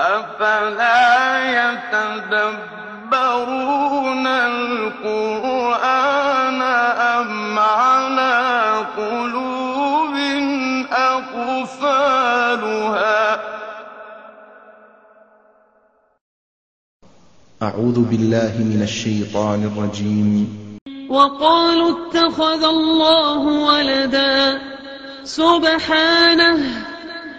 أفلا يتدبرون القرآن أم على قلوب أقفالها أعوذ بالله من الشيطان الرجيم وقالوا اتخذ الله ولدا سبحانه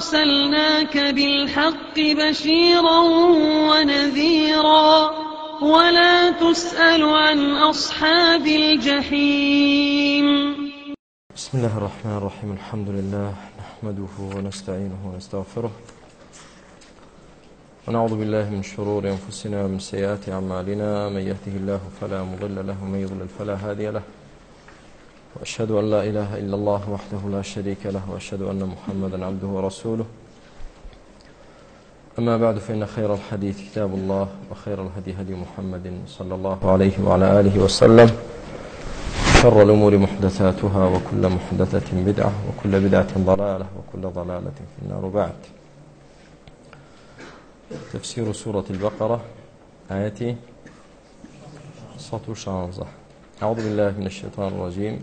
أرسلناك بالحق بشيرا ونذيرا ولا تسأل عن أصحاب الجحيم بسم الله الرحمن الرحيم الحمد لله نحمده ونستعينه ونستغفره ونعوذ بالله من شرور أنفسنا ومن سيئات أعمالنا من يهده الله فلا مضل له ومن يضلل فلا هادي له وأشهد أن لا إله إلا الله وحده لا شريك له وأشهد أن محمدا عبده ورسوله أما بعد فإن خير الحديث كتاب الله وخير الهدي هدي محمد صلى الله عليه وعلى آله وسلم شر الأمور محدثاتها وكل محدثة بدعة وكل بدعة ضلالة وكل ضلالة في النار بعد تفسير سورة البقرة آيتي 116 أعوذ بالله من الشيطان الرجيم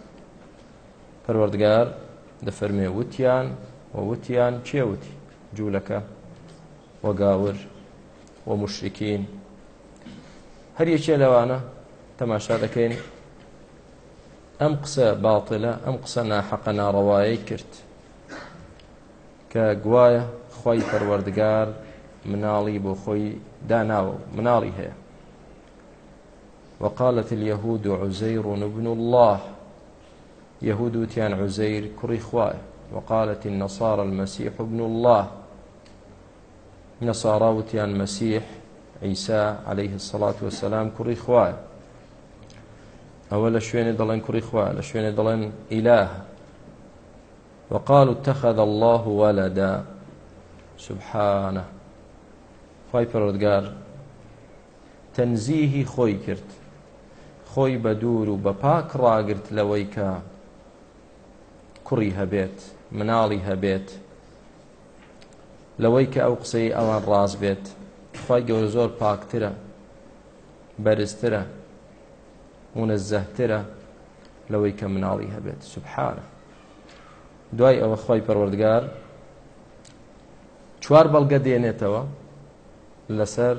پەروەردگار دەفەرمێ وتیان وەوتیان چێوتی جوولەکە وەگاور وە مشرکین هەر یەکێ لەوانە تەماشا دەکەین ئەم قسە باڵتلە ئەم قسە ناحەقە ناڕەوایی کرد کە گوایە خۆی پەروەردگار مناڵی بۆ خۆی داناوە مناڵی هەیە وقالت اليهود عزير بن الله يهود وتيان عزير كري خواه وقالت النصارى المسيح ابن الله نصارى وتيان مسيح عيسى عليه الصلاة والسلام كري خواه أولا شوين دلن كري خواه لشوين دلن إله وقالوا اتخذ الله ولدا سبحانه خی پەرۆدگار تەنزیهی خۆی کرد خۆی بە دوور و بە پاک ڕاگرت لەوەی کە کوڕی هەبێت مناڵی هەبێت لەوەی کە ئەو قسەی ئەوان ڕاز بێت خی گەور زۆر پاکترە بەرزترە ونە زەهترە لەوەی کە مناڵی هەبێت سبحانە دوای ئەوە خۆی پەروەردگار چوار بەڵگە دێنێتەوە لەسەر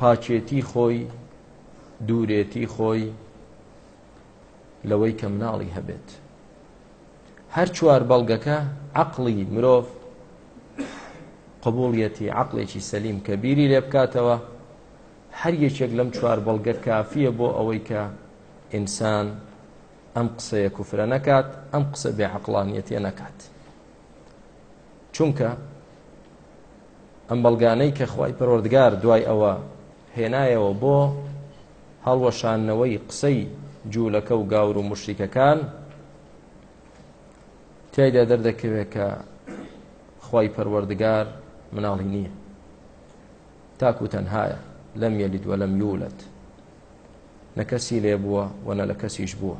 پاچێتی خۆی دوورێتی خۆی لەوەی کە مناڵی هەبێت هەر چوار بەڵگەکە عقلی مرۆڤ قبوڵیەتی عقلێکی سەلیم کە بیری لێ بکاتەوە هەر یەکێک لەم چوار بەڵگە کافیە بۆ ئەوەی کە ئینسان ئەم قسەیە کوفرە نەکات ئەم قسە بێعقلانیەتە نەکات چونکە ئەم بەڵگانەی کە خی پەرۆردگار دوای ئەوە هێنایەوە بۆ هەڵوەشانەوەی قسەی جوولەکە و گاور و مشتیکەکان تایدا دەردەکەوێت کە خی پەروەردگار مناڵی نییە تاکو تەنهایە لەم یەلید وە لەم یولەت نە کەسی لێ بووە وەنە لە کەسیش بووە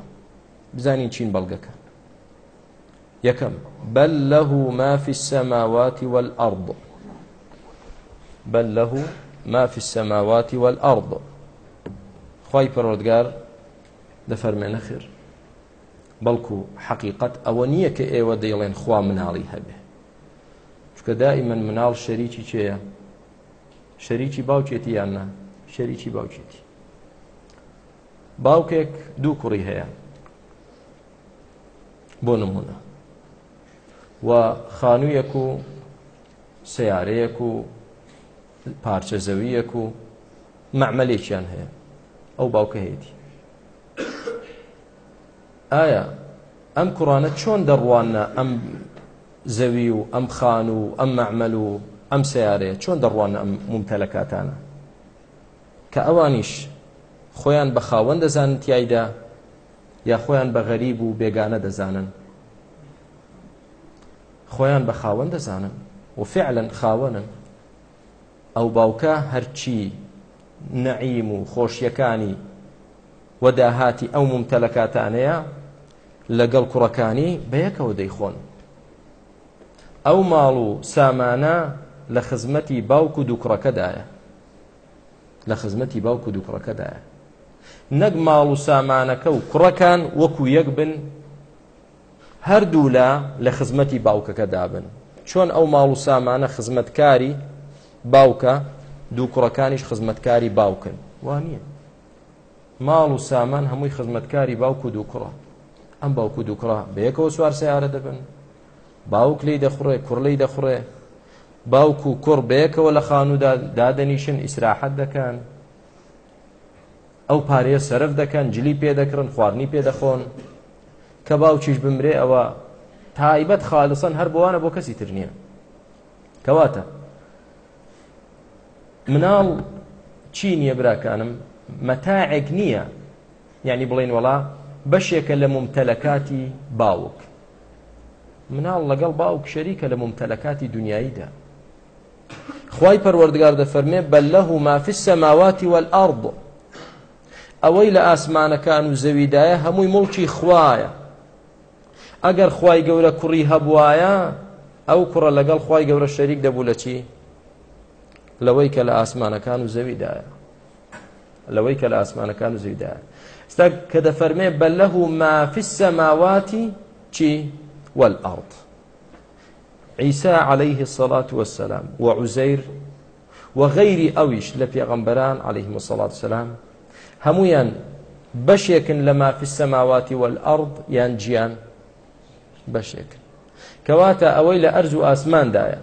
بزانین چین بەڵگەکە یەکەم بەل لەه مافی السەماواتی والأرض بەل لەه مافی السەماواتی والأرض خی پەروەردگار دەفەرمێنە خێر بەڵکو حەقیقت ئەوە نییە کە ئێوە دەیڵێن خوا مناڵی هەبێ چکە دائیمەن مناڵ شەریکی چێە شەریکی باوچێتی یاننا شەریکی باوچێتی باوکێک دوو کوڕی هەیە بۆ نمونە و خانوویەک و سیارەیەک و پارچە زەویەک و مەعملێکیان هەیە ئەو باوکە هەیەی ئایا ئەم کوڕانە چۆن دەڕوانە ئەم زەوی و ئەم خان و ئەم مەعمل و ئەم سیارەیە چۆن دەڕوانە ئەم ممتەلەکاتانە کە ئەوانیش خۆیان بە خاوەند دەزانن تایدا یا خۆیان بە غەریب و بێگانە دەزانن خۆیان بە خاوەند دەزانن و فعلەن خاوەنن ئەو باوکە هەرچی نەعیم و خۆشیەکانی و داهاتی ئەو ممتەلەکاتانەیە لەگەڵ کوڕەکانی بەیەکەوە دەیخۆن ئەو ماڵ و سامانە لە خزمەتی باوک و دووکڕەکەدایە لە خزمەتی باوک و دووکڕەکەدایە نەک ماڵ و سامانەکە و کوڕەکان وەکو یەک بن هەردوو لە لە خزمەتی باوکەکە دابن چۆن ئەو ماڵ و سامانە خزمەتکاری باوکە دووکڕەکانیش خزمەتکاری باوکن وانە ماڵ و سامان هەمووی خزمەتکاری باوکو دووکڕە ئەم باوکو دووکڕە بەیەکەوە سوار سیارە دەبن باوک لی دەخڕێ کوڕلی دەخڕێ باوکو و کوڕ بەیەکەوە لە خانوودا دادەنیشن ئیسراحەت دەکەن ئەو پارەیە سرف دەکەن جلی پێ دەکردن خواردنی پێدەخۆن کە باوکیش بمرێ ئەوە تایبەت خالسن هەر بوانە بۆ کەسی تر نییە کەواتە مناڵ چی نییە براکانم مەتاعێک نییە ینی بڵین وڵا بەشێکە لە ممتەلەکاتی باوک مناڵ لەگەڵ باوک شەریکە لە ممتەلەکاتی دنیاییدا خی پەروەردگار دەفەرمێ بەل لەه مافی سەماواتی والأرض ئەوەی لە ئاسمانەکان و زەویدایە هەمووی مڵکی خوایە ئەگەر خی گەورە کوڕی هەبوایە ئەو کوڕە لەگەڵ خی گەورە شەریک دەبوو لە چی لەوەی کە لە ئاسمانەکان و زەویدایە لەوەی کە لە ئاسمانەکان و زیدا ستا کە دەفەرمێ بە لەه مافی السەماواتی چی والأرض عیسى عليه الصلاة والسلام وعزير وغير ئەویش لە پێغەمبەران عليهليه وسلات سلام هەمویان بەشێکن لە مافی السەماواتی والأرض یان جیان بەشێکن کەواتە ئەوەی لە ئەرز و ئاسماندایە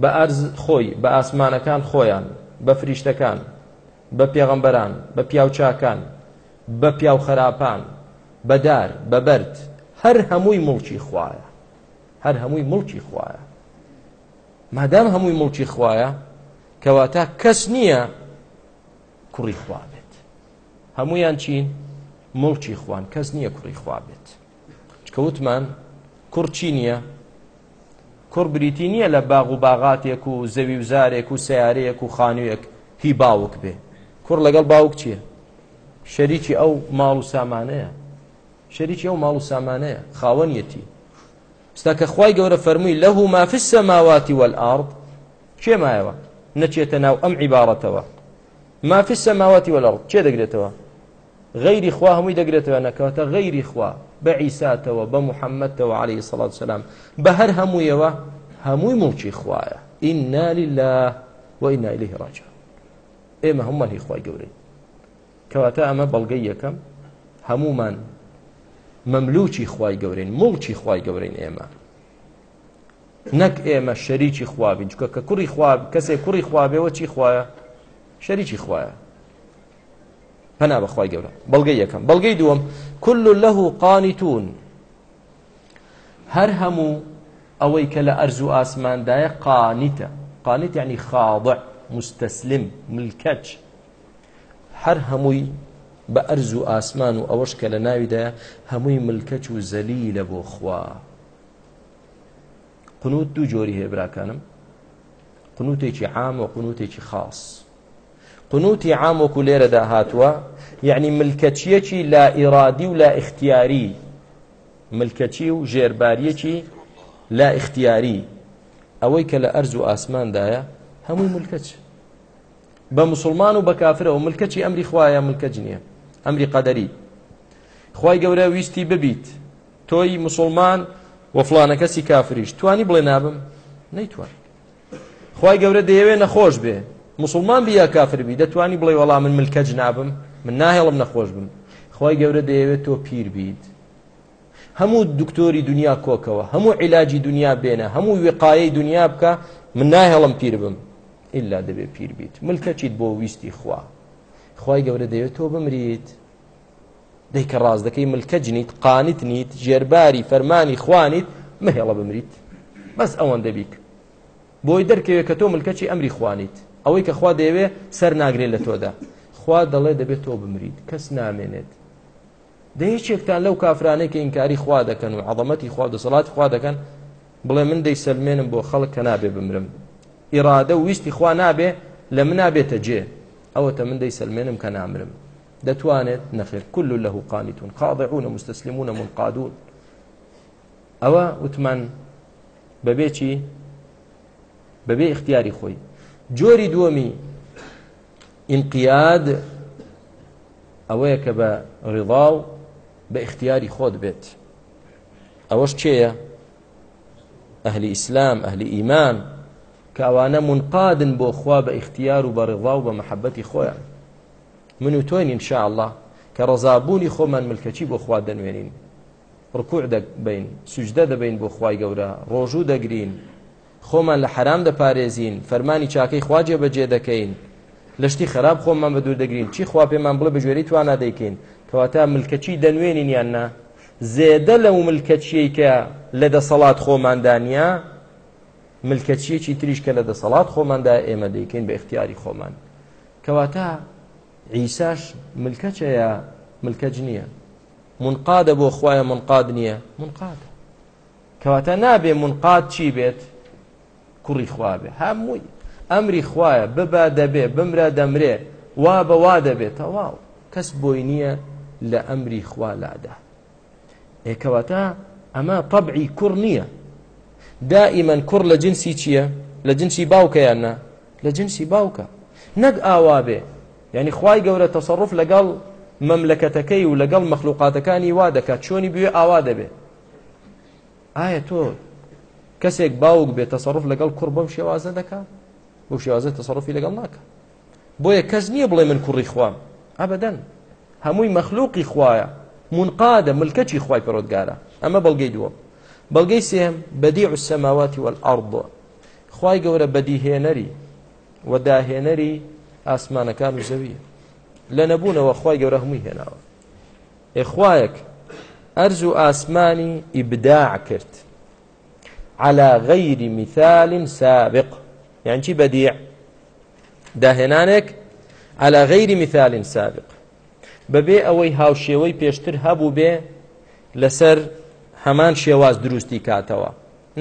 بە ئەرز خۆی بە ئاسمانەکان خۆیان بە فریشتەکان بە پێغەمبەران بە پیاوچاکان بە پیاو خراپان بەدار بەبرد هەر هەمووی مڵکی خوایە هەر هەمووی مڵکی خوایە مادام هەمووی مڵکی خوایە کەواتە کەس نییە کوڕی خوا بێت هەمویان چین مڵکی خوان کەس نییە کوڕی خوا بێت چکەوتمان کوڕچی نییە کوڕ بریتی نییە لە باغ و باغاتێک و زەوی وزارێک و سیارەیەک و خانوویەک هی باوک بێت کوڕ لەگەڵ باوک چییە شەریکی ئەو ماڵ و سامانەیە شەریکی ئەو ماڵ و سامانەیە خاوەنیەتی ستا کە خی گەورە فەرمووی لەه مافی سەماواتی والارض کێمایەوە نەچێتە ناو ئەم عیبارەتەوە مافی سەماواتی وەڵڵ چێ دەگرێتەوە غەیری خوا هەمووی دەگرێتەوە نەکەوتە غەیری خوا بە عیساتەوە بە محەممەدەوە عليه سڵات سلام بە هەر هەموویەوە هەمووی موچی خوایە ئیننالی لە وەی نایلی هێڕاجە ئێمە هەمومان هی خی گەورەی کەواتە ئەمە بەڵگەی یەکەم هەمومان مەملوچی خی گەورین مڵچی خی گەورین ئێمە نەک ئێمە شەریکی خوابین چکە کە کوڕی خواب کەسێ کوڕی خوابێەوە چی خوایە شەریکی خوایە پنا بەخوای گەورە بەڵگەی یەکەم بەڵگەی دووەم كل له قانتون هەر هەموو ئەوەی کە لە ئەرز و ئاسماندایە قانیتە قانیت یعنی خاضع مستەسلم ملکەچ هەر هەمووی بە ئەرز و ئاسمان و ئەوەش کە لە ناویدایە هەمووی ملکەچ و زەلی لە بۆ خوا قنوت دوو جۆری هەیە براکانم قنوتێکی عام و قنوتێکی خاص قنوتی عام وەکو لێرەدا هاتووە یعنی ملکەچیەکی لا ئیرادی و لا اختیاری ملکەچی و ژێرباریەکی لا اختیاری ئەوەی کە لە ئەرز و ئاسماندایە هەمووی ملکەچ بە مسلمان و بە کافرەوە ملکەچی ئەمری خوایە ملکەج نییە ئەمری قەدەری خی گەورە ویستی ببیت تۆی مسلمان وە فلانە کەسی کافریش توانی بڵێ نابم نەیتوان خی گەورە دەیەوێ نەخۆش بێ مسلمان بیا کافر بی دەتوانی بڵێ وەڵام من ملکەج نابم من ناهێڵم نەخۆش بم خی گەورە دەیەوێت تۆ پیر بیت هەموو دکتۆری دنیا کۆکەوە هەموو عیلاجی دنیا بێنە هەموو وقاایی دنیا بکە من ناهێڵم پیر بم ئللا دەبێ پیر بیت ملکە چیت بۆ ویستی خوا خی گەورە دەوێت تۆ بمریت دەیکە ڕاز دەکەی ملکە جنیت قانیت نیت ژێرباری فەرمانی خوانیت مهێڵە بمریت بەس ئەوەن دەبیک بۆی دەرکەوێت کە تۆ ملکەچی ئەمری خوانیت ئەوەی کە خوا دەیەوێ سەر ناگرێت لە تۆدا خوا دەڵێ دەبێت تۆ بمریت کەس نامێنێت دەیەکێکتان لەو کافرانەی کە ئینکاری خوا دەکەن و عەڵەمەتی خوا دەسەڵاتی خوا دەکەن بڵێ من دەیسەلمێنم بۆ خەڵک کە نابێ بمرم ئیرادە و ویستی خوا نابێ لە منابێتە جێ ئەوەتە من دەی سلمێنم کە نامرم دەتوانێت نەخێر كل له قانیتون قاضعون مستسلمون منقادون ئەوە وتمان بەبێکی بەبێ اختیاری خۆی جۆری دووەمی ئینقیاد ئەوەیە کە بە ڕێڵاو بە اختیاری خۆت بێت ئەوەش چێە ئەهلی ئیسلام ئەهلی ئیمان کەوانە منقادن بۆ خوا بە اختیار و بە ڕێڵا و بە محەبەتی خۆیان من و تۆین انشاء الله کە ڕزابوونی خۆمان ملکەچی بۆ خوا دەنوێنین ڕکوع دەبین سوجدە دەبین بۆ خوای گەورە ڕۆژوو دەگرین خۆمان لە حرام دەپارێزین فەرمانی چاکەی خواجێ بەجێ دەکەین لەشتی خراب خۆمان بە دوور دەگرین چی خوا پێمان بڵێ بەژێری توانە دەیکەین کەواتە ملکەچی دەنوێنین یاننا زێدە لەو ملکەچیەی کە لە دەسەڵات خۆماندانە ملکەچیەکی تریشکە لە دەسەڵات خۆماندا ئێمە دەیکەین بە اختیاری خۆمان کەواتە عیساش ملکەچەیە ملکەج نییە منقادە بۆ خخوایە منقاد نییە منقاد کەواتە نابێ منقاد چی بێت کوڕی خوابێ هەمووی ئەمری خوایە ببا دەبێ بمرە دەمرێ وا بەوا دەبێت تەواو کەس بۆی نییە لە ئەمری خوا لادا ێکەواتە ئەمە پەبعی کوڕ نییە دائیمەن کوڕ لە جنسی چییە لە جنسی باوکەیان نا لە جنسی باوکە نەک ئاوا بێ یعنی خی گەورە تەسەڕف لەگەڵ مەملەکەتەکەی و لەگەڵ مەخلوقاتەکانی وا دەکات چۆنی بێ ئاوا دەبێ ئایا تۆ کەسێک باوک بێت تەسەڕف لەگەڵ کوڕ بەم شێوازە دەکات بۆ شێوازە تەسەڕفی لەگەڵ ناکە بۆیە کەس نییە بڵێ من کوڕی خوام ئەبدەن هەمووی مەخلوقی خوایە منقادە ملکەچی خوای پەرۆتگارە ئەمە بەڵگەی دووە بەڵگەی سێم بەدیع السەماواتی والأرض خوای گەورە بەدیهێنەری و داهێنەری ئاسمانەکان و زەویە لە نەبوونەوە خوای گەورە هەمووی هێناوە ئێخوایەک ئەرز و ئاسمانی ئیبداع کرد على غەیری مثال سابق یان چی بەدیع داهێنانێک على غەیری مثال سابق بەبێ ئەوەی هاوشێوەی پێشتر هەبوو بێ لەسەر هەمان شێواز دروستی کاتەوە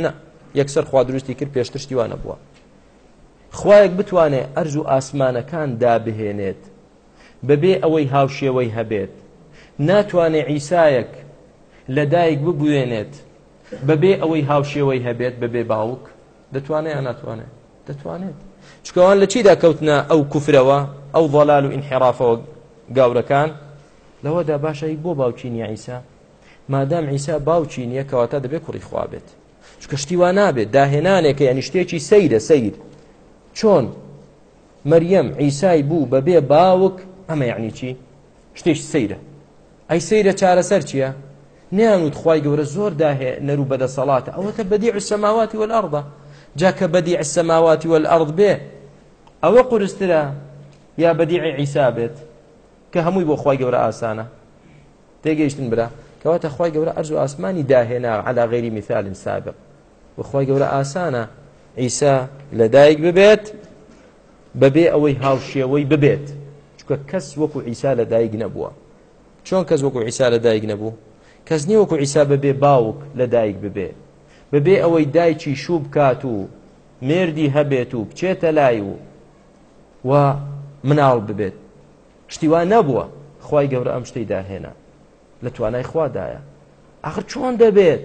نه یەکسەر خوا دروستی کرد پێشتر شتیوانە بووە خوایەک بتوانێت ئەرز و ئاسمانەکان دابهێنێت بەبێ ئەوەی هاوشێوەی هەبێت ناتوانێت عیسایەک لەدایک ببوێنێت بەبێ ئەوەی هاوشێوەی هەبێت بەبێ باوک دەتوانێت یان ناتوانێت دەتوانێت چکەوان لە چیدا کەوتنە ئەو کوفرەوە ئەو ڤەلال و ئینحرافەوە گاورەکان لەوەدا باشایی بۆ باوچینی عیسا مادام عیسا باوچی نییە کەواتە دەبێت کوڕی خوابێت چکەشتیوان نابێت داهێنانێکە یانیشتێکی سەیرە سەیر چۆن مەریەم عیسای بوو بەبێ باوک ئەمە یعنی چی شتێک سەیرە ئەی سەیرە چارەسەر چییە نیانوت خی گەورە زۆر داهێ نەرو بەدە سەڵاتە ئەوەکە بەدی عسەماواتی وەلەڕدا جاکە بەدی عسەماواتی وەلەڕد بێ ئەوە قورسترە یا بەدیعی عیسا بێت کە هەمووی بۆ خی گەورە ئاسانە تێگەیشتن برا کەواتە خی گەورە ئەرز و ئاسمانی داهێنا على غێری میثالن سابق وخوای گەورە ئاسانە ئیسا لەدایک ببێت بەبێ ئەوەی هاوشێوەی ببێت چکە کەس وەکو ئیسا لەدایک نەبووە چۆن کەس وەکو ئیسا لەدایک نەبوو کەس نییە وەکو ئیسا ببێ باوک لەدایک ببێ ببێ ئەوەی دایکی شوب کات و مێردی هەبێت و بچێتە لای و و مناڵ ببێت شتیوان نەبووە خی گەورە ئەم شتەی داهێنا لە توانای خوادایە ئاخر چۆن دەبێت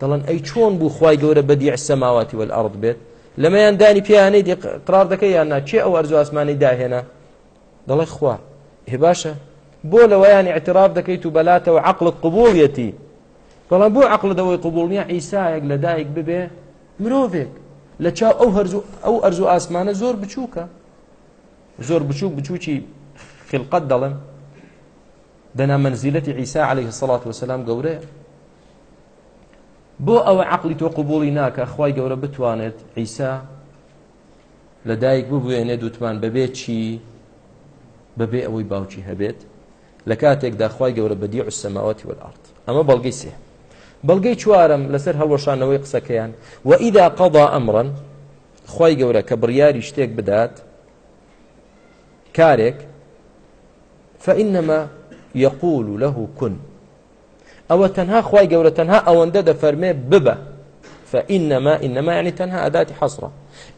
دەڵەن ئەی چۆن بوو خی گەورە بەدیع سەماواتی وەعرض بێت لەمەیان دانی پیانەی قرار دەکەی یاننا چێ ئەو ئەرزو ئاسمانی داهێنا دەڵێ خوا هێ باشە بۆ لەوەیان اعتراف دەکەیت و بەلاتەوە عقلت قبوڵیەتی بەڵام بۆ عقلەوەی قبولنیە ئیسایەک لە دایک ببێ مرۆڤێک لە چاو ئەو هەرزوو ئەو ئەرزوو ئاسمانە زۆر بچووکە زۆر بچوو بچووکی خلقەت دەڵم دنا منزلة عيسى عليه الصلاة والسلام قوله بۆ ئەوە عقلی تۆ قوبولی ناکە خی گەورە بتوانێت عیسا لە دایک ببوێنێ دوتمان بەبێ چی بەبێ ئەوەی باوکی هەبێت لە کاتێکدا خی گەورە بەدی عسەماوەتی وەلارد ئەمە بەڵگەی سێ بەڵگەی چوارم لەسەر هەڵوەشانەوەی قسەکەیان و ئیدا قەدا ئەمڕەن خی گەورە کە بڕیاری شتێک بدات کارێک فەئینەمە يقول له كن ئەوە تەنها خی گەورە تەنها ئەوەندە دەفەرمێ ببە فإنما إنما يعني تەنها أداة حصرة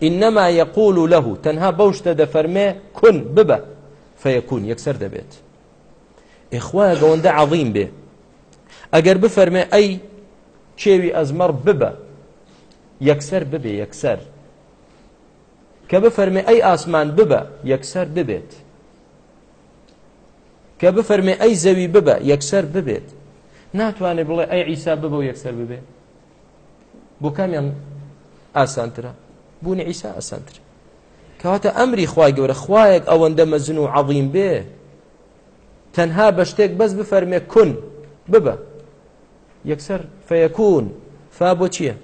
إنما يقول له تەنها بەو شتە دەفەرمێ کن ببە فەیەکون یەکسەر دەبێت ئێخوایە گەوەندە عظیم بێ ئەگەر بفەرمێ ئەی کێوی ئەزمەر ببە یەکسەر ببێ یەکسەر کە بفەرمێ ئەی ئاسمان ببە یەکسەر ببێت کە بفەرمێ ئەی زەوی ببە یەکسەر ببێت ناتوانێت بڵێ ئەی ئیسا ببە و یەکسەر ببێ بۆ کامیان ئاسانترە بوونی ئیسا ئاسانتر کەواتە ئەمری خوای گەورە خوایەک ئەوەندە مەزن و عەظیم بێ تەنها بە شتێک بەس بفەرمێ کون ببە یەکسەر فەیەکون فا بۆ چییە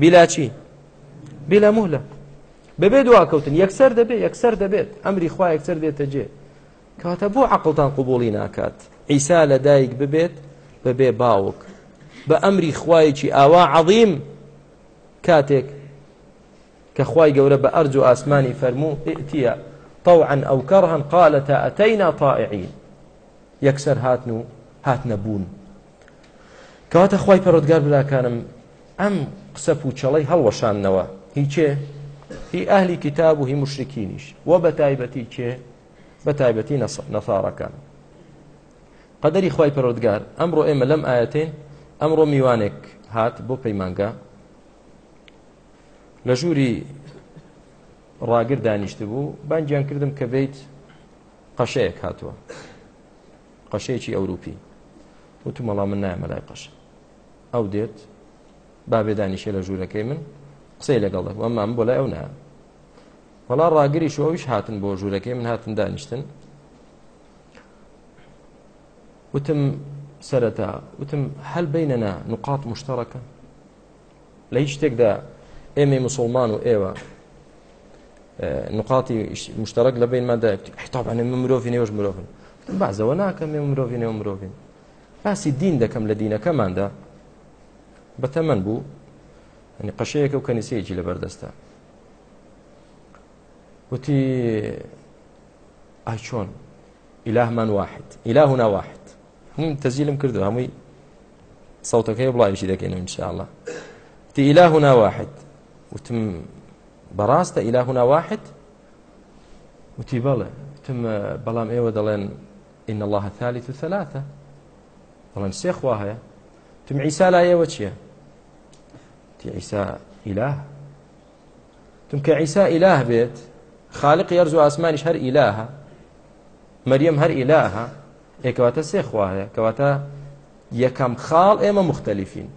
بلا چی بلا مهلە بەبێ دواکەوتن یەکسەر دەبێت یەکسەر دەبێت ئەمری خوا یەکسەر دێتە جێ کاتە بۆ عقلتان قوبولی ناکات عیسا لە دایک ببێت بەبێ باوک بە ئەمری خوایکی ئاوا عظیم کاتێک کە خوای گەورە بە ئەرج و ئاسمانی فەرموو ئتیە طوعا ئەو کەڕهن قالەتە ئەتەینا تائعین یەکسەر هاتن و هاتنە بوون کەواتە خی پەرۆدگار براکانم ئەم قسە پوچەڵی هەڵوەشاننەوە هیچێ هی ئەهلی کتاب و هی مشرکینیش وە بە تایبەتی کێ بە تایبەتی نەساڕەکان قەدەری خی پەرۆدگار ئەمڕۆ ئێمە لەم ئاەتین ئەمڕۆ میوانێک هات بۆ پەیمانگە لە ژووری ڕاگر دانیشت بوو بانگیان کردم کە بیت قەشەیەک هاتووە قەشەیەکی ئەوروپی وتو مەڵام من نایە مەلای قەش ئەو دێت بابێ دانیشە لە ژوورەکەی من قسەی لەگەڵ ئەمام بۆ لای ئەو نایە وەڵا ڕاگری شەویش هاتن بۆ ژوورەکەی من هاتن دانیشتن وتم سەرەتا وتم هەل بینەنا نقاط مشتەرەکە لە هیچ شتێکدا ئێمە مسلمان و ئێوە نقاتی مشتەرەك لە بینمادا حتابانە من مرۆڤ نێوەش مرۆڤن وتم بازەوە ناکەم ێ مرۆڤ نێو مرۆڤین باسی دین دەکەم لە دینەکەماندا بەتەمەەن بوو هەنی قەشەیەکە و کەنیسەیەکی لەبەردەستە وتی ئای چۆن ئیلاهمان واحد ئیلاهنا واحد هەمووی تەزیلم کردو هەمووی سەوتەکەی بڵایشی دەکەینەوە انشاءله تی ئیلاهنا واحد وتم بەڕاستە ئیلاهنا واحد وتی بەڵێ تم بەڵام ئێوە دەڵێن إن الله ثالث ثلاثة بەڵێن سێخوا هەیە تم عیسا لا ئێوە چییە تی عیسا ئیلاه تم کە عیسا ئیلاه بێت خالق یارز و ئاسمانیش هەر ئیلاها مەریەم هەر ئیلاها ێکواتە سێ خواهەیە کەواتە یەکەم خاڵ ئێمە مختلفین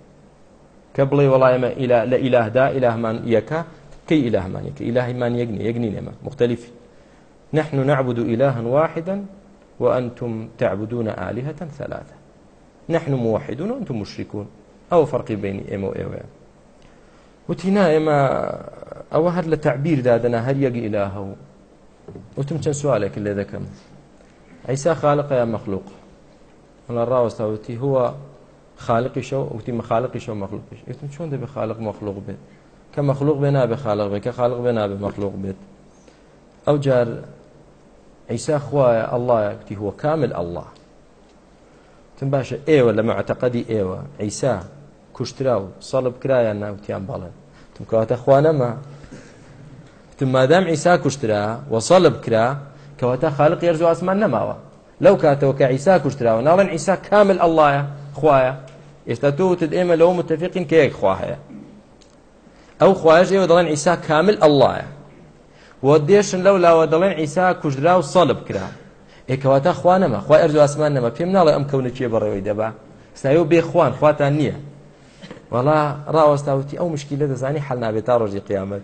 کە بڵێ وڵای ئمە لە ئیلاهدا ئیلاهمان یەکە کەی ئیلاهمان یەکە ئیلاهیمان یەکنی یەکنی نێمە مختلفی نحن نعبد إلها واحدا وأنتم تعبدون آلهة ثلاثة نحن موحدون وأنتم مشركون أو فرق بين إم وإيوان وتینا ئێمە ئەوە هەر لە تعبیر دادەنا هەر یەک ئیلاهە و وتم چەند سوالێک لێ دەکەم ئەیسا خالق یا مەخلوق وڵا ڕاوەستاوتی هو خالقی شەو وتی مەخالقی شەو مەخلوقش وتم چۆن دەبێ خالق مەخلوق بێت کە مەخلوق بێ نابێ خالق بێت کە خالق بێ نابێ مەخلوق بێت ئەو جار عیسا خوایە ئەلله وتی هو کامل ئەلله تم باشە ئێوە لە معتەقەدی ئێوە عیسا کوشترا و سەڵب کرایان ناوتیان بەڵێن تم کەواتە خوانەمە تم مادام عیسا کوشترا و سەڵب کرا کەواتە خالق یەرز و ئاسمان نەماوە لەو کاتەوە کە عیسا کوشتراوە ناڵێن عیسا کامل ئەللهە خوایە ئێستا تۆ وتت ئێمە لەو متفقین کە یەک خوا هەیە ئەو خواژ ئێوە دەڵێن عیسا کامل ئەللهە و دێشن لەو لاوە دەڵێن عیسا کوژرا و سەڵب کرا ێکەواتە خوانەمە خوا ئەرز و ئاسمان نەمە پێم ناڵێ ئەم کەونە چێ بەڕێوەی دەبا سناوی و بێخوان خواتان نییە وەڵا ڕاوەستاوتی ئەو مشکیلە دەزانی حل نابێت تا ڕۆژی قیامەت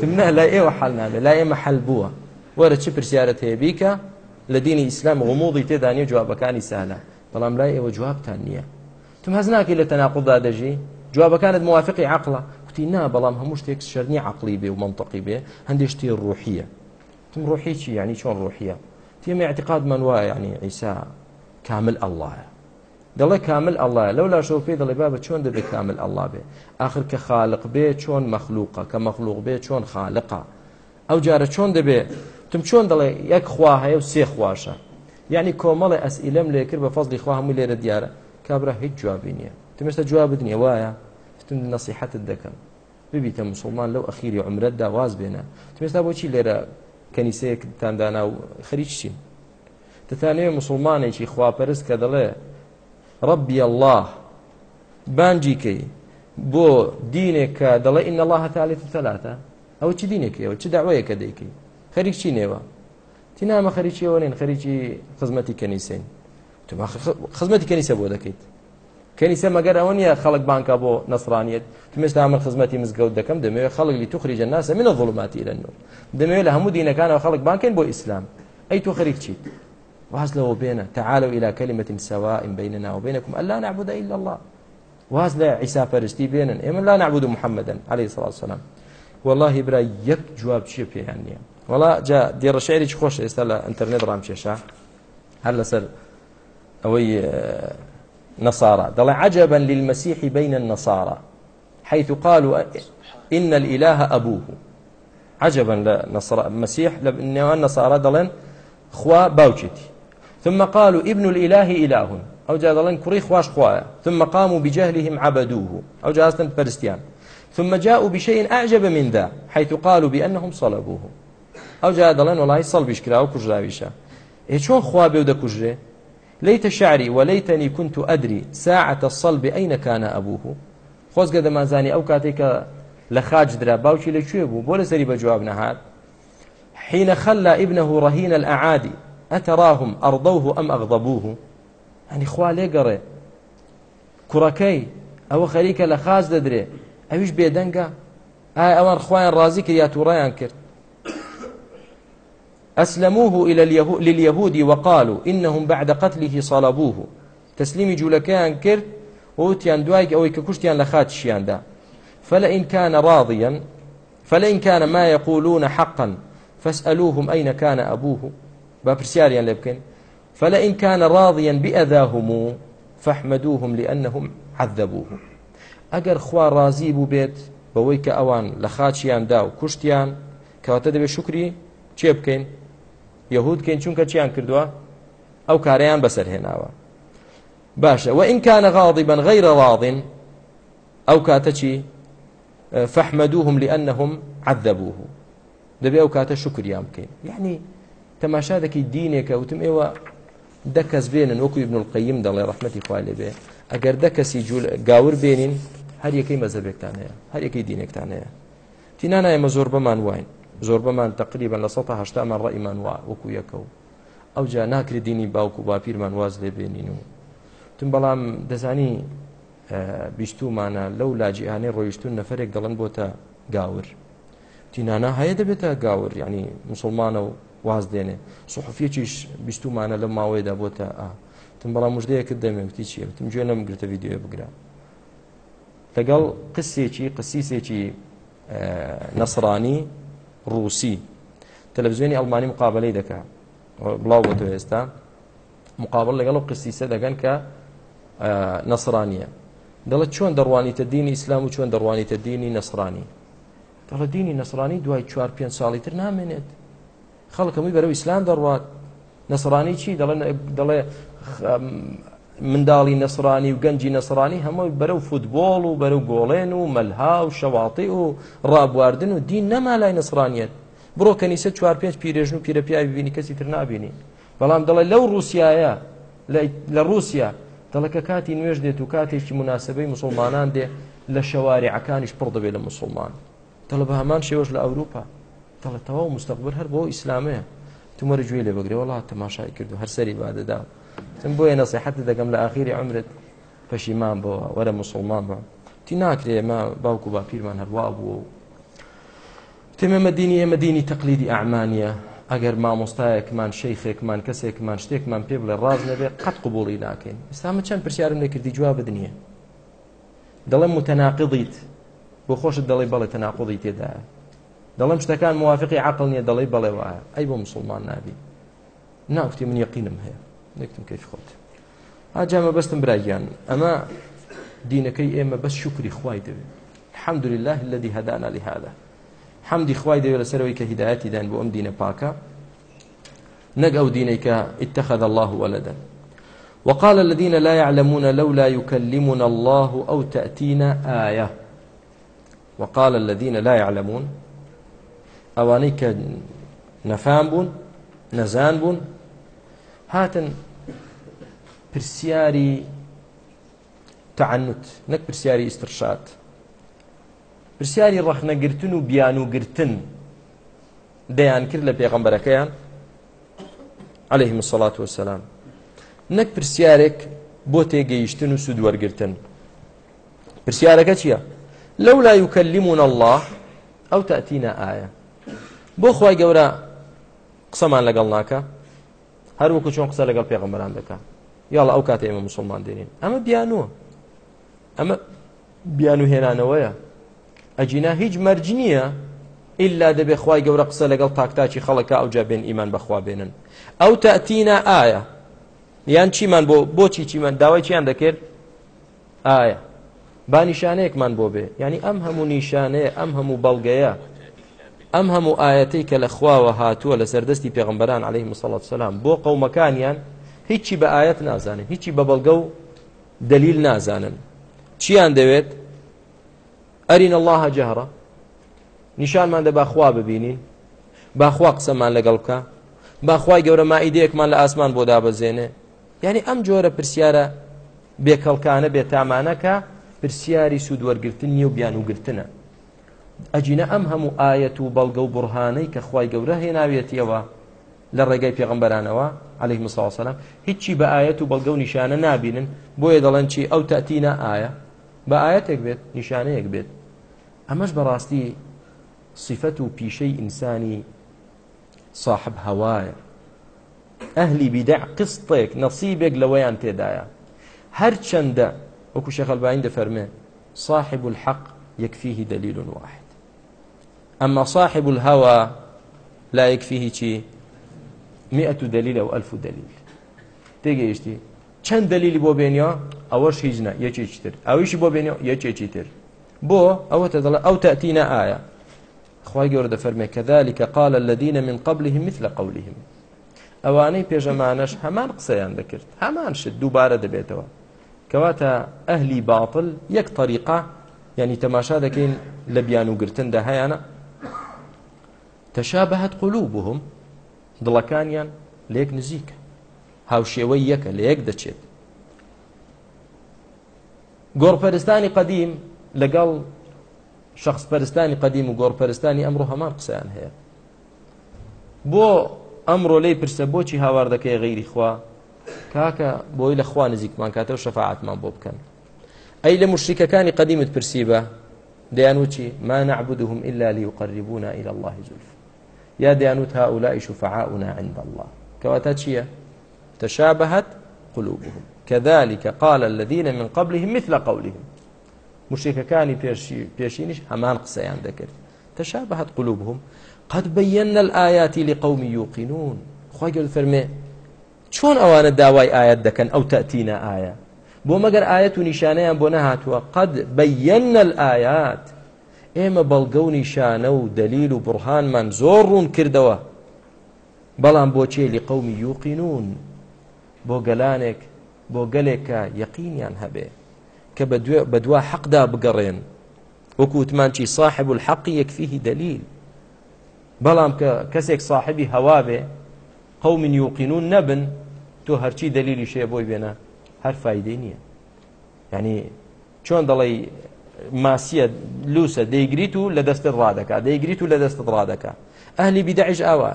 تمنا لا ئێوە حل نابێت لا ئێمە حل بووە وەرە چی پرسیارەت هەیەبیکە لە دینی ئیسلام غموڵی تێدانی جوابەکانی سالا بەڵام لای ئێوە جوابتان نییە تم هەز ناکەی لە تەناقڵدا دەژی جوابەکانت موافقی عقلە کوتی نا بەڵام هەموو شتێک شەرنی عقلی بێ و منطقی بێ هەندێک شتی ڕوحیە تم ڕوحی چی ینی چۆن ڕوحیە تێمە اعتقادمان وایە ینی عیسا کامل ئەلهە دەڵێ کامل ئەله لەو لاشەوە پێی دەڵێ بابە چۆن دەبێ کامل ئەله بێ آخر کە خالق بێ چۆن مەخلوقە کە مەخلوق بێ چۆن خالقە ئەو جارە چۆن دەبێ تم چۆن دەڵێ یەک خوا هەیە و سێ خواشە یعنی کۆمەڵی ئەسئیلەم لێکرد بە فەزلی خوا هەموو لێرە دیارە کابرا هیچ جوابی نییە تمێشتا جواب بدنیە وایە تم نسیحەتت دەکەم ببیتە مسلمان لەو ئەخیری عمرەت داواز بێنە تمێستا بۆچی لێرە کەنیسەیەکتاندانا و خەریچین دەتانەوێ مسلمانێکی خواپەرست کە دەڵێ ربي الله بانجي كي بۆ دینێکە دەڵێ ئین الله هەتالێت تەلاتە ئەوە چی دینێکەوە چ داوایەکە دەیکەی خەریک چینێوە تینامە خەریکی ئەوە نێن خەریکی خزمەتی کەنیسین خزمەتی کەنیسە بۆ دەکەیت کەنیسە مەگەر ئەوە نیە خەڵک بانکە بۆ نسرانیت تمێستا من خزمەتی مزگەوت دەکەم دەمەوێت خەڵک لی توخریجە ناسە منە ظڵماتی لەنور دەمەوێت لە هەموو دینەکانەوە خەڵک بانکەین بۆ ئیسلام ئەی تۆ خەریک چیت واز لەوە بێنە تعالوا إلى كلمة سواء بيننا وبينكم ألا نعبد إلا الله واز لە عیسا پەرستی بێنن ئێمە لا نعبد محەممەدەن عليه سڵ سلام والله برا یەک جواب چیە پێیان نییە وڵا جا دێڕە شعریی خۆش ئێستا لە ئەتەرنێت ڕام کێشە هەر لەسەر ئەوەی نصارى دەڵێ عجبا للمسيح بين النصارى حيث قالوا إن الإله أبوه عجبا لنصر مسيح لنێوان نصارى دەڵێن خوا باوچێتی ثم قالوا ابن الإله إله ئەو جا دەڵێن کوڕی خوش خوایە ثم قاموا بجهلهم عبدوه ئەو جاستن پەرستیان ثم جاءوا بشيء أعجب من ذا حيث قالوا بأنهم صلبوه أو جاء دلن والله صلبش كرا وكجراويشا إيه شون خوابي ودكجري ليت شعري وليتني كنت أدري ساعة الصلب أين كان أبوه خۆزگە دەمازانی ئەو کاتێککە لە خاجدرا باوکی لەکوێ بوو بۆ لەسەری بە جواب نەهات حینە خەلا ئیبنەه ڕهینە العادی ئەتەڕاهم ئەڕدەوه ئەم ئەغضەبووه هەنی خوا لێگەڕێ کوڕەکەی ئەوە خەریکە لە خاز دەدرێ ئەویش بێدەنگە ئایا ئەوان خوایان ڕازی کرد یا تووڕیان کرد أسلموه إلى اليهو... لليهود وقالوا إنهم بعد قتله صلبوه تسليم جولكان كر وتيان دوايك أو ككشتيان لخاتشيان دا فلئن كان راضيا فلئن كان ما يقولون حقا فاسألوهم أين كان أبوه با پرسیاریان لێ بکەین فلئن كان راضيا بأذاهم فاحمدوهم لأنهم عذبوه ئەگەر خوا رازی بوو بێت بەوەی کە ئەوان لە خاچیاندا و کوشتیان کەواتە دەبێت شکری چێ بکەین یهود کەین چونکە چیان کردووە ئەو کارەیان بەسەرهێناوە باشە و ئینکانە غاڵی بن غەیرە ڕاضین ئەو کاتە چی فەحمەدوهم لأنهم عذبوه دەبێت ئەو کاتە شکریان بکەین یعنی تەماشا دەکی دینێکە وتم ئێوە دەکەس بێنن وەکو ابن القیم دەڵێ ڕحمەتی خوا لێ بێ ئەگەر دەکەسی جوول گاور بێنین هەر یەکەی مەزەبێکتان هەیە هەر یەکەی دینێکتان هەیە تینانە ئێمە زۆر بەمان واین زۆر بەمان تقریبا لە 1970مان ڕئیمان وا وەکو یەکە و ئەو جا ناکری دینی باوکو و باپیرمان واز لێ بێنین و تم بەڵام دەزانی بیستومانە لەو لاجییانەی ڕۆیشتون نەفرێک دەڵن بۆ تا گاور تینانە هەیە دەبێتە گاور یعنی مسلمانە و واز دێنێ سوحفیەکیش بیستمانە لە ماوەیدا بۆتە ئا تم بەڵام مژدەیەکت دەمێوتی چیە تم گوێ نەمگرتە یددیوێ بگرە لەگەڵ قسێکی قسیسێکی نەسرانی ڕووسی تەلەڤزیۆنی ئەڵمانی مقابلەی دەکا بڵاو بۆ تۆ ئێستا مقابل لەگەڵ و قسیسە دەگەن کە نەسرانیە دەڵێت چۆن دەڕوانیتە دینی ئیسلام و چۆن دەڕوانیتە دینی نەسرانی دەڵە دینی نەسرانی دوای چوار پێ ساڵی تر نامێنێت خەڵکەمووی بەرەو ئیسلام دەڕوات نەسرانی چی دەڵێ دەڵێ منداڵی نەسرانی و گەنجی نەسرانی هەمووی بەرەو فوتبۆڵ و بەرەو گۆڵێن و مەلها و شەواڵتی و ڕابواردن و دی نەما لای نەسرانیت بڕۆ کەنیسە چوار پێنج پیرێژن و پیرەپیاوی بینی کەسی تر نابینی بەڵام دەڵێ لەو رووسایە لە رووسیا دەڵەکە کاتی نوێژ دێت و کاتێکی مناسبەی مسلمانان دێ لە شەواری عکانیش پڕ دەبێت لە مسلمان دەڵە بە هەمان شێوەش لە ئەوروپا تەڵێتەوە و مستەقبر هەر بۆ ئیسلامەیە تومەرە گوێ لێ بگرێ وڵات تەماشای کرد و هەرسەری بادەدا چم بۆیە نەسیحەت دەگەم لە ئاخیری عمرت پەشیمان بەوە وەرە مسلمان بە تی ناکرێ ئمە باوکو باپیرمان هەروە بووە و تێمەمە دینی ئێمە دینی تەقلیدی ئامانە ئەگەر مامۆستایەکمان شەیخێکمان کەسێکمان شتێکمان پێ بڵێ ڕاز نەبێت قەت قوبوڵی ناکەین ئێستامە چەند پرسیارم نەکردی جواب بدنیە دەڵێم متەناقضیت بۆ خۆشت دەڵێ بەڵێ تەناقضی تێدایە دەڵم شتەکان موافقی عقل نییە دەڵی بەڵێوایە ئەی بۆ مسلمان نابی ناوتی من یقینم هەیە نێکتم کەف خۆت ئاجامە بەستم براگیان ئەمە دینەکەی ئێمە بەس شکری خوای دەوێت الحمد لله الذي هدانا لهذا حمدی خوای دەوێت لەسەرەوەی کە هیداەتی دان بۆ ئەم دینە پاکە نەک ئەو دینەی کە اتخذ الله ولدا وقال الذين لا يعلمون لولا يكلمنا الله أو تأتينا آية وقال الذين لا يعلمون ئەوانەی کە نەفام بوون نەزان بوون هاتن پرسیاری تعنوت نەک پرسیاری ئیسرشات پرسیاری ڕەخنەگرتن و بیان و گرتن دەیان کرد لە پێغەمبەرەکەیان عليهلەیه مسلات وسلام نەک پرسیارێک بۆ تێگەیشتن و سوودوەرگتن پرسیارەکە چییە؟ لەو لا یکەلیمون الله ئەو تاتینە ئاە بۆ خی گەورە قسەمان لەگەڵ ناکە هەروەکو چۆن قسە لەگەڵ پێغمبەران دەکە یاڵ ئەو کاتە ئێمە مسلمان دێنین ئەمە بیانوە ئەمە بیان و هێنانەوەیە ئەجینا هیچ مەرج نییە ئللا دەبێ خی گەورە قسە لەگەڵ تاکتاچی خەڵەکە ئەوجا بێن ئیمان بەخوا بێنن ئەو تەتینا ئایا یان چیمان بۆ بۆچی چیمان داوای چیان دەکرد ئایا با نیشانەیەکمان بۆ بێ ینی ئەم هەموو نیشانەیە ئەم هەموو بەڵگەیە ئەم هەموو ئاەتەی کە لە خواوە هاتووە لە سەردەستی پێغمبەران عليه مسەڵات سلام بۆ قەومەکانیان هیچی بە ئاەت نازانن هیچی بە بەڵگە و دلیل نازانن چیان دەوێت ئەرین الله جارە نیشانمان دەبا خوا ببینین باخوا قسەمان لەگەڵ بکە باخوای گەورە مائیدەیەکمان لە ئاسمان بۆ دابەزێنێ یعنی ئەم جۆرە پرسیارە بێکەڵکانە بێتامانەکە پرسیاری سوودوەرگرتن نیە و بیان وگرتنە ئەجینە ئەم هەموو ئاەت و بەڵگە و بڕهانەی کە خی گەورە هێناوێتیەوە لە ڕێگای پێغمبەرانەوە عليه مساوسەلام هیچی بە ئاەت و بەڵگە و نیشانە نبینن بۆیە دەڵەن چی ئەو تەتینە ئایا بە ئاەتێک بێت نیشانەیەک بێت ئەمەش بەڕاستی صفەت و پیشەی ئینسانی صاحب هەوایە ئەهلی بیدع قستێک نەسیبێک لەوەیان تێدایە هەر چەندە وەکو شەخەلباین دەفەرمێ صاحب الحق يكفيه دليل واحد أما صاحب الهوى لا يكفيه شيء مئة دليل أو ألف دليل تيجي چەند دلیلی بۆ بێنیا ئەوەش هیچ نە یەکێکی تر ئەویشی بۆ بێنی یەکێکی تر بۆ ئەوەتە دەڵێ ئەو تەتینە ئایا خی گەورە دەفەرمێ کەذلكکە قال الذين من قبلهم مثل قولهم ئەوانەی پێژەمانەش هەمان قسەیان دەکرد هەمان شت دووبارە دەبێتەوە کەواتە ئەهلی باطل یەک طریقا ینی تەماشا دەکەین لە بیان وگرتندا هەیەە تەشابهت قلوبهم دڵەکانیان لێک نزیکە هاوشێوەی یەکە لە یەک دەچێت گۆڕپەرستانی قەدیم لەگەڵ شخصپەرستانی قەدیم و گۆڕپەرستانی ئەمڕۆ هەمان قسەیان هەیە بۆ ئەمڕۆ لی پرسە بۆچی هاوار دەکەی غەیری خوا کاکە بۆی لە خوا نزیکمان کاتەوە شەفاعتمان بۆ بکەن ئەی لە مشریکەکانی قەدیمت پرسی بە دەیان وچی ما نعبدهم إلا ليقربونا إلى الله زلفى یا دەیانوت هاولائش فعاؤنا عند الله کەواتە چییە تشابهت قلوبهم كذلك قال الذين من قبلهم مثل قولهم مشركەکانی پێشینش هەمان قسەیان دەکرد تشابهت قلوبهم قد بينا الآيات لقوم يوقنون خۆی گەل فەرمێ چۆن ئەوانە داوای ئاەت دەکەن ئەو تەتینە ئایا بۆ مەگەر ئاەت و نیشانەیان بۆ نەهاتووە قد بەەنە ئايات ئێمە بەڵگە و نیشانە و دەلیل و بڕهانمان زۆر ڕوون کردەوە بەڵام بۆچێ لی قەومی یوقینون بۆ گەلانێک بۆ گەلێکە یەقینیان هەبێ کە بە دوا حەقدا بگەڕێن وەکووتمانچی صاحب الحەقی یەکفیهی دلیل بەڵام کە کەسێک صاحبی هەوا بێ قەومین یوقینون نەبن تۆ هەرچی دلیلی شێ بۆی بێنە هەر فیدەی نییە ینی چۆن دەڵی ماسیە لوسە دەیگریت و لە دەستت ڕادەکە دەیگریت و لە دەستت ڕادەکە ئەهلی بیداعش ئاوا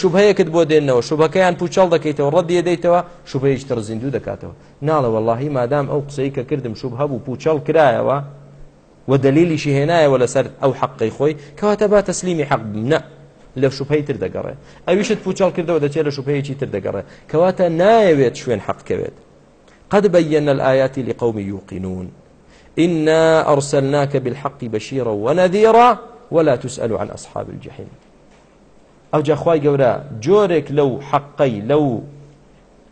شوبهەیەکت بۆ دێنەوە شوبەکەیان پوچەڵ دەکەیتەوە ڕەدیە دەیتەوە شوبەیەش تر زیندوو دەکاتەوە ناڵە وەڵاهی مادام ئەو قسەی کە کردم شوب هەبوو پوچەڵ کرایەوە و دلیلیشی هێنایەوە لەسەر ئەو حەقی خۆی کەواتە با تەسلیمی حەق نە لە شوبهەی تر دەگەڕێ ئەویشت پوچەڵ کردەوە دەچێت لە شوبهەیەکی تر دەگەڕێ کەواتە نایەوێت شوێن حەقکەوێت قد بەیەنە الآياتی لقوم يوقنون إنا أرسلناك بالحق بشيرا ونذيرا ولا تسأل عن أصحاب الجحيم أو جاخواي قورا جورك لو حقي لو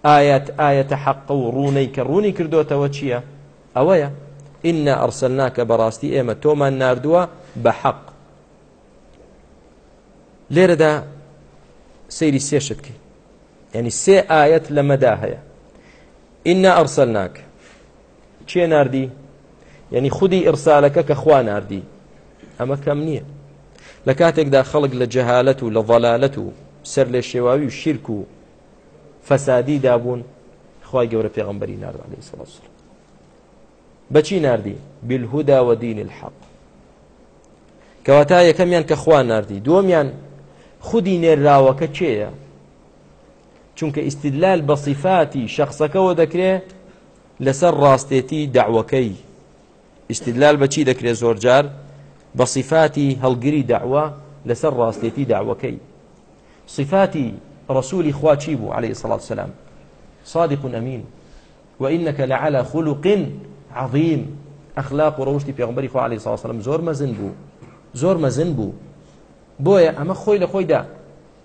آيات آية حق وروني كروني كردوتا وشيا أويا إنا أرسلناك براستي إيمة توما ناردوا بحق ليردا سيري سيشت بكي يعني سي آيات لمداهية إنا أرسلناك چێ نردی یعنی خودی ئرسالەکە کە خوا نردی ئەمە کەم نییە لە کاتێکدا خەڵک لە جەهالەت و لە ڤەلالەت و سەر لێ شێواوی و شیرک و فەسادی دابوون خی گەورە پێغمبەری نرد عليه سڵ بەچی نردی بالهدا و دین الحق کەواتا یەکەمیان کە خوا نردی دووەمیان خودی نێرااوەکە چێە چونکە ئیسیدلال بە صفاتی شخصەکەەوە دەکرێت لەسەر ڕاستێتی دعوەکەی ئیسیدلال بەچی دەکرێت زۆرجار بە صفاتی هەڵگری داوا لەسەر ڕاستێتی داوەکەی صفاتی ڕسوولی خواچی بوو عليه سڵات سلام صادق ئەمین وإنك لعلى خلق عظيم أخلاق وروشتی پێغمبەری خو عليه سڵ سلام زۆر مەزن بوو زۆر مەزن بوو بۆیە ئەمە خۆی لە خۆیدا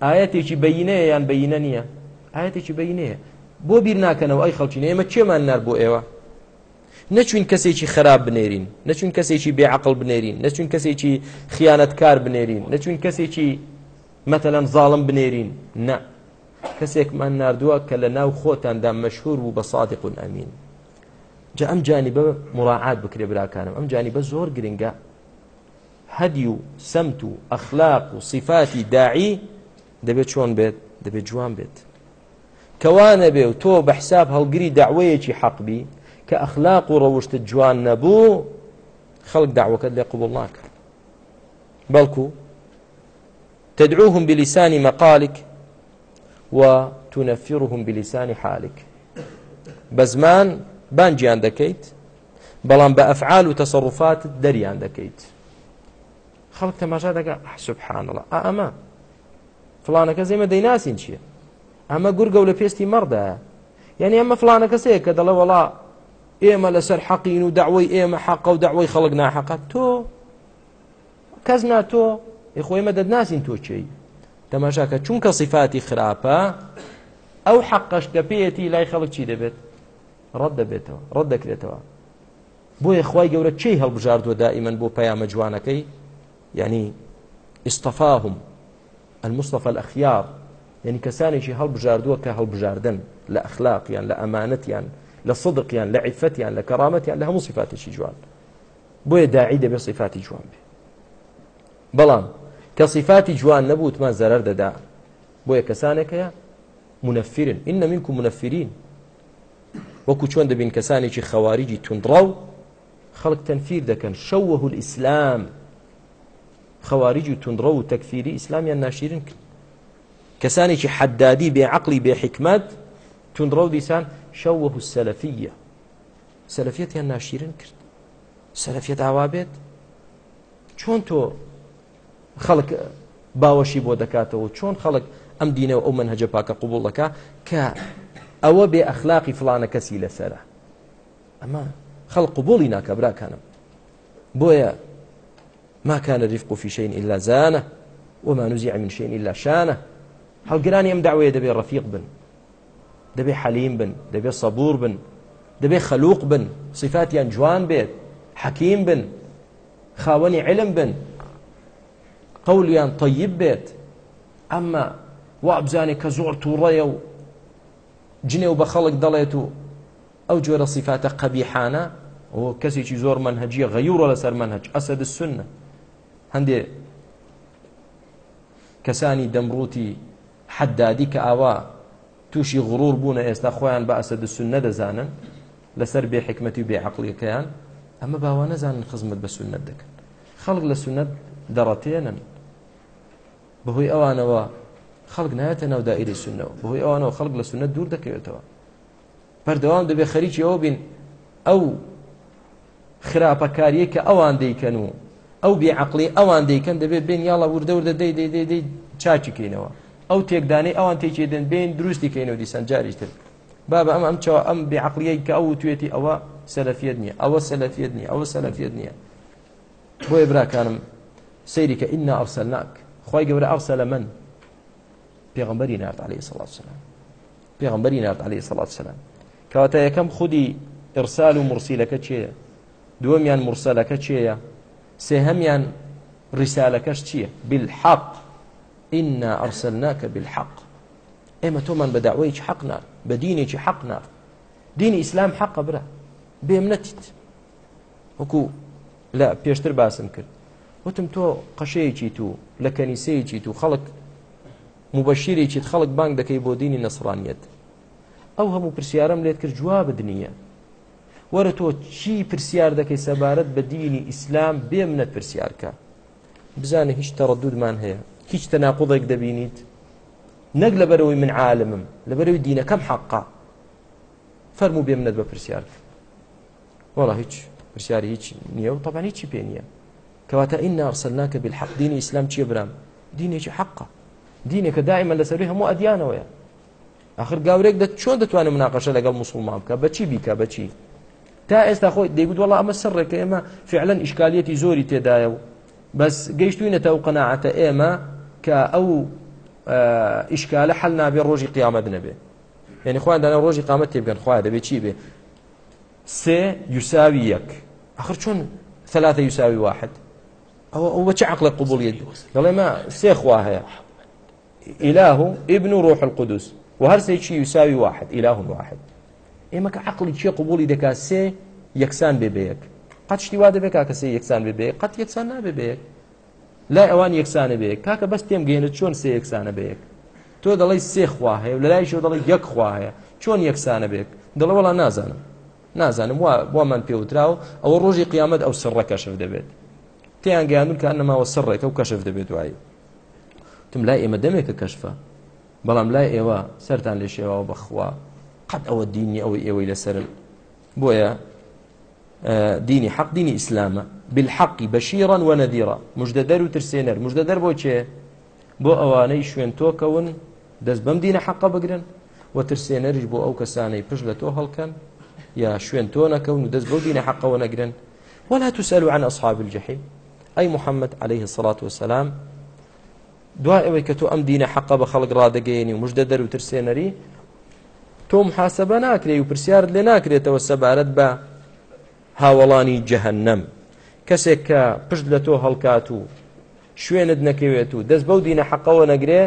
ئاەتێکی بەینەیە یان بەینە نییە ئاەتێکی بەینەیە بۆ بیر ناکەنەوە ئەی خەڵچینە ئێمە چێمان نار بۆ ئێوە نەچوین کەسێکی خراب بنێرین نەچوین کەسێکی بێعقل بنێرین نەچوین کەسێکی خیانەتکار بنێرین نەچوین کەسێکی مەتەلەن زاڵم بنێرین نە کەسێکمان نردووە کە لە ناو خۆتاندا مەشهور بوو بە سادق و ئەمین جا ئەم جانی بە مراعات بکرێ براکانم ئەم جانی بە زۆر گرنگە هەدی و سەمت و ئەخلاق و صفاتی داعی دەبێت چۆن بێت دەبێت جوان بێت کەوانە بێ و تۆ بە حساب هەڵگری داعوەیەکی حەقبی کە ئەخلاق و ڕەوشت جوان نەبوو خەڵک داوەکەت لێ قوبڵ ناکرد بەڵکو تدعوهم بلسان مقالك وتنفرهم بلسان حالك بە زمان بانجیان دەکەیت بەڵام بە ئەفعال و تەسەڕفات دەریان دەکەیت خەڵک تەماشا دەگە حسبحانڵە ئەمە فلانەکە زێمە دەیناسین چییە ئەمە گورگە و لە پێستی مەڕدا یعنی ئەمە فلانە کەسەیە کە دەڵە وڵا ئێمە لەسەر حەقین و داوای ئێمە حەقە و داوای خەڵک ناحقات تۆ کەس نا تۆ یخۆیمە دەدناسین تۆ چی تەماشاکە چونکە سیفاتی خراپە ئەو حەقەش کە پێێتی لای خەڵک چی دەبێت ڕەت دەبێتەوە ڕەت دەکرێتەوە بۆیە خی گەورە چی هەڵبژاردووە دائیمەن بۆ پەیامە جوانەکەی یعنی ئستەفاهم المستەفە الأخیار یعنی کەسانێکی هەڵبژاردووە کە هەڵبژاردن لە ئەخلاقیان لە ئەمانەتیان لە سەدقیان لە عیفەتیان لە کەڕامەتیان لە هەموو سیفاتێکی جوان بۆیە داعی دەبێ سیفاتی جوان بێ بەڵام کە سیفاتی جوان نەبووتمان زەرەر دەدا بۆیە کەسانێک هەیە منەفرن ئینە منکو منەفرین وەکو چۆن دەبین کەسانێکی خەواریجی تونندڕاو خەڵک تەنفیر دەکەن شەوەه ئیسلام خەواریجی و تونندڕە و تەکفیری ئیسلامیان ناشیرن کرد کەسانێکی حەدادی بێعقلی بێحکمت تونندڕە و دیسان شوه السلفية سلفية یان ناشیرن کرد سلفية داوا بێت چۆن تۆ خەڵک باوەشی بۆ دەکاتەوە چۆن خەڵک ئەم دینەوە ئەو منهجە پاکە قوبڵەکە کە ئەوە بێ ئەخلاقی فلانە کەسی لەسرە ئەمە خەڵق قوبڵی ناکە براکانم بۆیە ماکانە ریفق و فیشین ئللا زانە وما نزیع من شین إلا شانە هەڵگرانی ئەم داوەیە دەبێ ڕەفیق بن دەبێ حەلیم بن دەبێ سەبور بن دەبێ خەلوق بن صفاتیان جوان بێت حەکیم بن خاوەنی علم بن قەولیان تەیب بێت ئەمما وا بزانێ کە زۆر تووڕەیە و جنێ و بە خەڵک دەڵێت و ئەو جۆرە صفاتە قەبیحانە ئەوە کەسێکی زۆر منهجیە غەیورە لەسەر منهج ئەسد السنە هەندێ کەسانی دەمڕوتی حەدادی کە ئاوا تووشی غرور بوونە ئێستا خۆیان بە ئەسد سون نەدەزانن لەسەر بێ حکمەتی و بێعقلەکەیان ئەمە باوا نەزانن خزمت بە سونەت دەکەن خەڵک لە سونەت دەڕەتێنن بەهۆی ئەوانەوە خەڵک نایەتە ناو دائری سونەوە بەهۆی ئەوانەوە خەڵک لە سونەت دوور دەکەوێتەوە پەردەوام دەبێ خەریکی ئەوە بین ئەو خراپەکاریە کە ئەوان دەیکەن و ئەو بێعقلی ئەوان دەیکەن دەبێت بین یاڵە وردە وردە دەی دەی دەی چاچی کەینەوە ئەو تێکدانەی ئەوان تێکێدن بین دروستی کەینەوە دیسان جاری تر بابە ئەم ئەم چاوە ئەم بێعقلیەی کە ئەو توێتی ئەوە سەلەفیت نییە ئەوە سەلەفیت نییە ئەوە سەلەفیت نییە بۆیە براکانم سەیری کە ئیننا ئەوسەلناک خی گەورە ئەوسە لە من پێغمبەری نارد عليه سڵات سلام پێغمبەری نارد عليه سڵات سلام کەواتە یەکەم خودی ئرسال و مرسیلەکە چێە دووەمیان مرسەلەکە چێە سێهەمیان ڕیسالەکەش چییە بالحق إنا أرسلناك بالحق ئێمە تۆمان بە داوایکی حەقنا بە دینێکی حەقنا دینی ئیسلام حەقە برا بێم نەتیت وەکو لە پێشتر باسم کرد وتم تۆ قەشەیەکی تو لە کەنیسەیەکی تو خەڵک مبەشیرێکیت خەڵک بانگ دەکەی بۆ دینی نەسرانیت ئەو هەموو پرسیارم لێت کرد جواب نییە وەرە تۆ چی پرسیار دەکەی سەبارەت بە دینی ئیسلام بێم نەت پرسیارکە بزانە هیچ تەڕەدودمان هەیە هیچ تەناقضێک دەبینیت نەک لەبەرەوەی من عالمم لەبەرەوەی دینەکەم حەقا فەرمو بێ منەت بە پرسیار وڵا هیچ پرسیاری هیچ نییە و تەبانی هیچی پێ نییە کەواتە ئین ناڕسەلناکە بالحەق دینی ئیسلام چیە برام دینێکی حەقا دینێکە دائمە لەسەری هەموو ئەدیانەوەیە آخر گاورێک دە چۆن دەتوانم مناقەشە لەگەڵ مسلمان بکە بەچی بیکە بەچی تا ئێستا خۆی دەیگوت وڵا ئەمە سڕێکە ئێمە فعلەن ئیشکالەتی زۆری تێدایە و بەس گەیشتوینەتە و قەنەعاتە ئێمە کە ئەو ئیشکالە حل نابێ ڕۆژی قیامەت نەبێ یعنی خوان دانا ڕۆژی قامەت تێبێن خوا دەبێت چی بێ سێ یوساوی یەک ئەخر چۆن ثلاثە یوساوی واحد ئەو ئەو بەچ عقلە قوبولیت دەڵێ ما سێ خوا هەیە إله ابن روح القدس وهر سيشي يساوي واحد إله واحد إما كعقل شي قبولي دكا سي يكسان ببيك قد شتي واد بك سي يكسان ببيك قد يكسان نا ببيك لای ئەوان یەکسانە بەیە کاکە بەست پێم گەێنە چۆن سێ یەکسانە بەیەک تۆ دەڵی سێخوا هەیە لە لای شۆ دەڵی یەکخوا هەیە چۆن یەکسانە بێک دڵە وڵا نازانم نازانم بۆ من پێوتراوە ئەوە ڕۆژی قیامەت ئەو سڕە کەشف دەبێت تیان گەیاندون کە ئەنەماوە سڕێک ئەو کەشف دەبێت دوایی تم لای ئێمە دەمێکە کەشفە بەڵام لای ئێوە سەران لێشێەوە بەخوا قەت ئەوە دینی ئەوەی ئێوەی لەسرن بۆیە دینی حەق دینی ئیسلامە بالحەقی بەشیڕەن وە نەدیڕە مژدەدەر و ترسێنەر مژدەدەر بۆ چێ بۆ ئەوانەی شوێن تۆکەون دەست بەم دینە حەقە بگرن و ترسێنەریش بۆ ئەو کەسانەی پشت لە تۆ هەڵکەن یا شوێن تۆ نەکەون و دەست بۆ دینە حەقەوە نەگرن ولا تسأل عن أصحاب الجحيم أي محمد عليه الصلاة والسلام دوای ئەوەی کە تۆ ئەم دینە حەقە بە خەڵک ڕادەگەیەنی و مژدە دەر و ترسێنەری تۆ محاسبە ناکرێ و پرسیارت لێ ناکرێتەوە سەبارەت بە هاوڵانی جەهنم کەسێک کە پشت لە تۆ هەڵکات و شوێنت نەکەوێت و دەست بەو دینە حەقەوە نەگرێ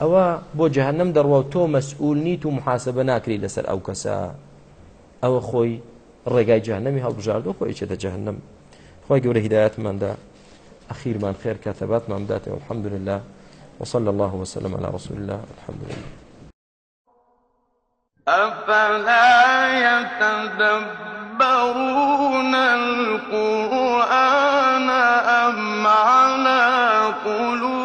ئەوە بۆ جەهنم دەڕوە و تۆ مەسئول نیت و محاسبە ناکری لەسەر ئەو کەسە ئەوە خۆی ڕێگای جەهنەمی هەڵبژاردو خۆی چێتە جەهنم خۆی گەورە هیداەتماندا ئەخیرمان خێر کاتەباتمان بداتەوە الحمد لله وصلى الله وسلم على رسول الله الحمد لله أفلا يتدبر يَدَّبَّرُونَ الْقُرْآنَ أَمْ عَلَىٰ قُلُوبٍ